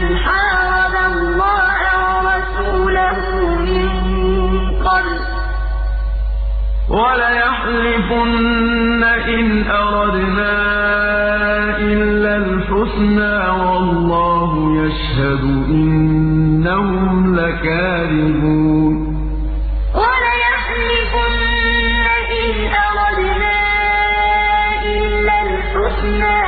لِّمَنْ حَارَبَ اللَّهَ وَرَسُولَهُ مِن قَبْلُ ۚ. وَلَيَحْلِفُنَّ إِنْ أَرَدْنَا إِلَّا الْحُسْنَىٰ وَاللَّهُ يَشْهَدُ إِنَّهُمْ لَكَاذِبُونَ. وَلَيَحْلِفُنَّ إِنْ أَرَدْنَا إِلَّا الْحُسْنَىٰ